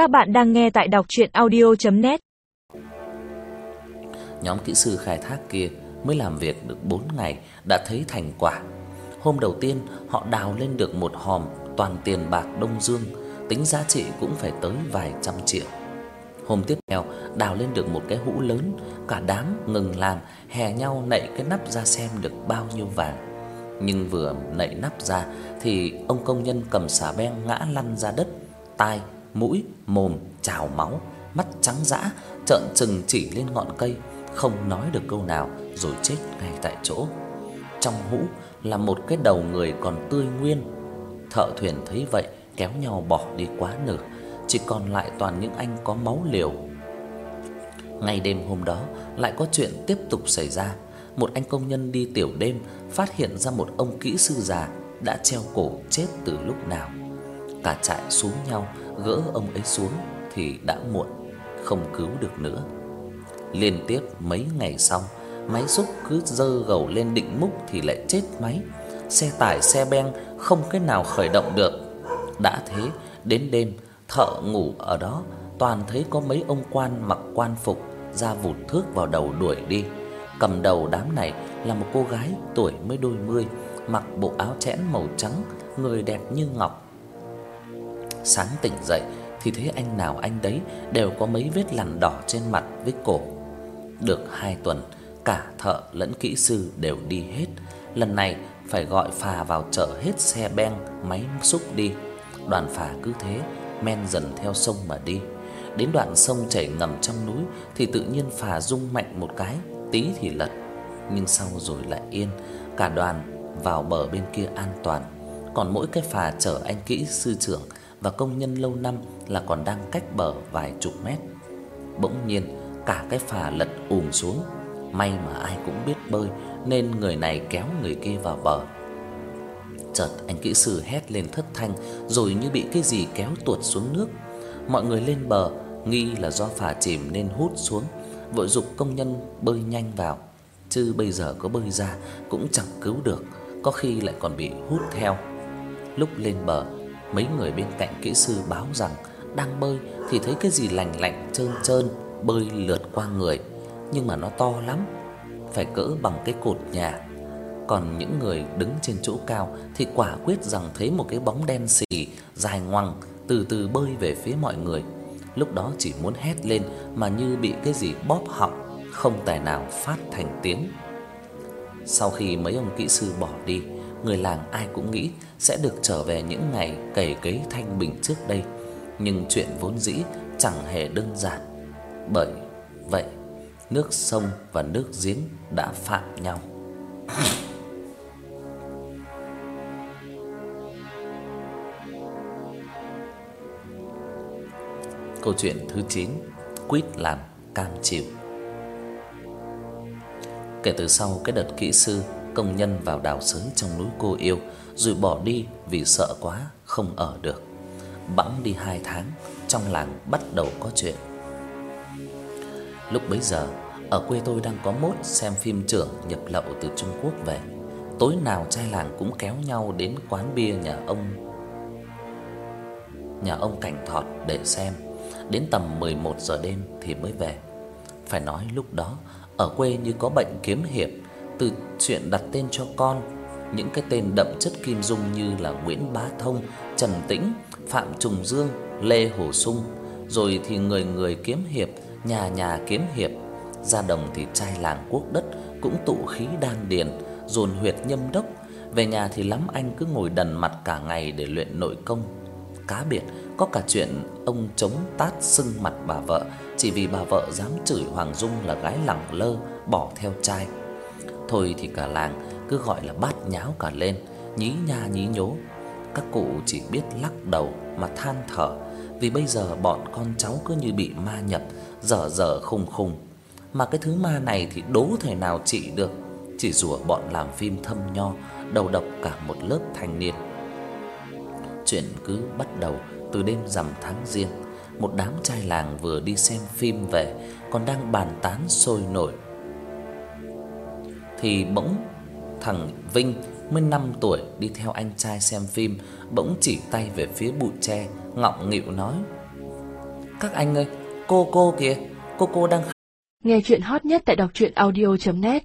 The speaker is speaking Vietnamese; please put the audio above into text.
Các bạn đang nghe tại đọc audio net Nhóm kỹ sư khai thác kia mới làm việc được 4 ngày đã thấy thành quả. Hôm đầu tiên họ đào lên được một hòm toàn tiền bạc Đông Dương, tính giá trị cũng phải tới vài trăm triệu. Hôm tiếp theo đào lên được một cái hũ lớn, cả đám ngừng làm, hè nhau nạy cái nắp ra xem được bao nhiêu vàng. Nhưng vừa nạy nắp ra thì ông công nhân cầm xà beng ngã lăn ra đất, tai, mũi, mồm trào máu, mắt trắng dã, trợn trừng chỉ lên ngọn cây, không nói được câu nào rồi chết ngay tại chỗ. Trong hũ là một cái đầu người còn tươi nguyên. Thợ thuyền thấy vậy kéo nhau bỏ đi quá nửa, chỉ còn lại toàn những anh có máu liều. Ngày đêm hôm đó lại có chuyện tiếp tục xảy ra. Một anh công nhân đi tiểu đêm phát hiện ra một ông kỹ sư già đã treo cổ chết từ lúc nào. Cả trại xuống nhau gỡ ông ấy xuống thì đã muộn, không cứu được nữa. Liên tiếp mấy ngày sau, máy xúc cứ dơ gầu lên định múc thì lại chết máy. Xe tải xe ben không cái nào khởi động được. Đã thế, đến đêm thợ ngủ ở đó toàn thấy có mấy ông quan mặc quan phục ra vụt thước vào đầu đuổi đi. Cầm đầu đám này là một cô gái tuổi mới đôi mươi, mặc bộ áo chẽn màu trắng, người đẹp như ngọc. Sáng tỉnh dậy thì thấy anh nào anh đấy đều có mấy vết lằn đỏ trên mặt với cổ. Được 2 tuần, cả thợ lẫn kỹ sư đều đi hết. Lần này phải gọi phà vào chở hết xe ben, máy xúc đi. Đoàn phà cứ thế men dần theo sông mà đi. Đến đoạn sông chảy ngầm trong núi thì tự nhiên phà rung mạnh một cái, tí thì lật, nhưng sau rồi lại yên, cả đoàn vào bờ bên kia an toàn. Còn mỗi cái phà chở anh kỹ sư trưởng và công nhân lâu năm là còn đang cách bờ vài chục mét. Bỗng nhiên, cả cái phà lật ùm xuống. May mà ai cũng biết bơi nên người này kéo người kia vào bờ. Chợt anh kỹ sư hét lên thất thanh rồi như bị cái gì kéo tuột xuống nước. Mọi người lên bờ nghi là do phà chìm nên hút xuống, vội dục công nhân bơi nhanh vào. Chứ bây giờ có bơi ra cũng chẳng cứu được, có khi lại còn bị hút theo. Lúc lên bờ, mấy người bên cạnh kỹ sư báo rằng đang bơi thì thấy cái gì lành lạnh trơn trơn bơi lượt qua người, nhưng mà nó to lắm, phải cỡ bằng cái cột nhà. Còn những người đứng trên chỗ cao thì quả quyết rằng thấy một cái bóng đen xì dài ngoằng từ từ bơi về phía mọi người. Lúc đó chỉ muốn hét lên mà như bị cái gì bóp họng, không tài nào phát thành tiếng. Sau khi mấy ông kỹ sư bỏ đi, người làng ai cũng nghĩ sẽ được trở về những ngày cày cấy thanh bình trước đây, nhưng chuyện vốn dĩ chẳng hề đơn giản. Bởi vậy, nước sông và nước giếng đã phạm nhau. Câu chuyện thứ 9: Quýt làm cam chịu. Kể từ sau cái đợt kỹ sư công nhân vào đào sới trong núi cô yêu rồi bỏ đi vì sợ quá không ở được. Bẵng đi 2 tháng, trong làng bắt đầu có chuyện. Lúc bấy giờ, ở quê tôi đang có mốt xem phim trưởng nhập lậu từ Trung Quốc về. Tối nào trai làng cũng kéo nhau đến quán bia nhà ông nhà ông Cảnh Thọt để xem. Đến tầm 11 giờ đêm thì mới về. Phải nói lúc đó ở quê như có bệnh kiếm hiệp, từ chuyện đặt tên cho con, những cái tên đậm chất kim dung như là Nguyễn Bá Thông, Trần Tĩnh, Phạm Trùng Dương, Lê Hồ Sung, rồi thì người người kiếm hiệp, nhà nhà kiếm hiệp, ra đồng thì trai làng quốc đất cũng tụ khí đan điền, dồn huyệt nhâm đốc, về nhà thì lắm anh cứ ngồi đần mặt cả ngày để luyện nội công. Cá biệt có cả chuyện ông chống tát sưng mặt bà vợ chỉ vì bà vợ dám chửi Hoàng Dung là gái lẳng lơ bỏ theo trai. Thôi thì cả làng cứ gọi là bát nháo cả lên, nhí nha nhí nhố. Các cụ chỉ biết lắc đầu mà than thở, vì bây giờ bọn con cháu cứ như bị ma nhập, dở dở khùng khùng. Mà cái thứ ma này thì đố thể nào trị được, chỉ rủa bọn làm phim thâm nho, đầu độc cả một lớp thanh niên. Chuyện cứ bắt đầu từ đêm rằm tháng Giêng, một đám trai làng vừa đi xem phim về còn đang bàn tán sôi nổi. Thì bỗng thằng Vinh mới 5 tuổi đi theo anh trai xem phim, bỗng chỉ tay về phía bụi tre, ngọng nghịu nói: Các anh ơi, cô cô kìa, cô cô đang Nghe chuyện hot nhất tại đọc truyện audio net.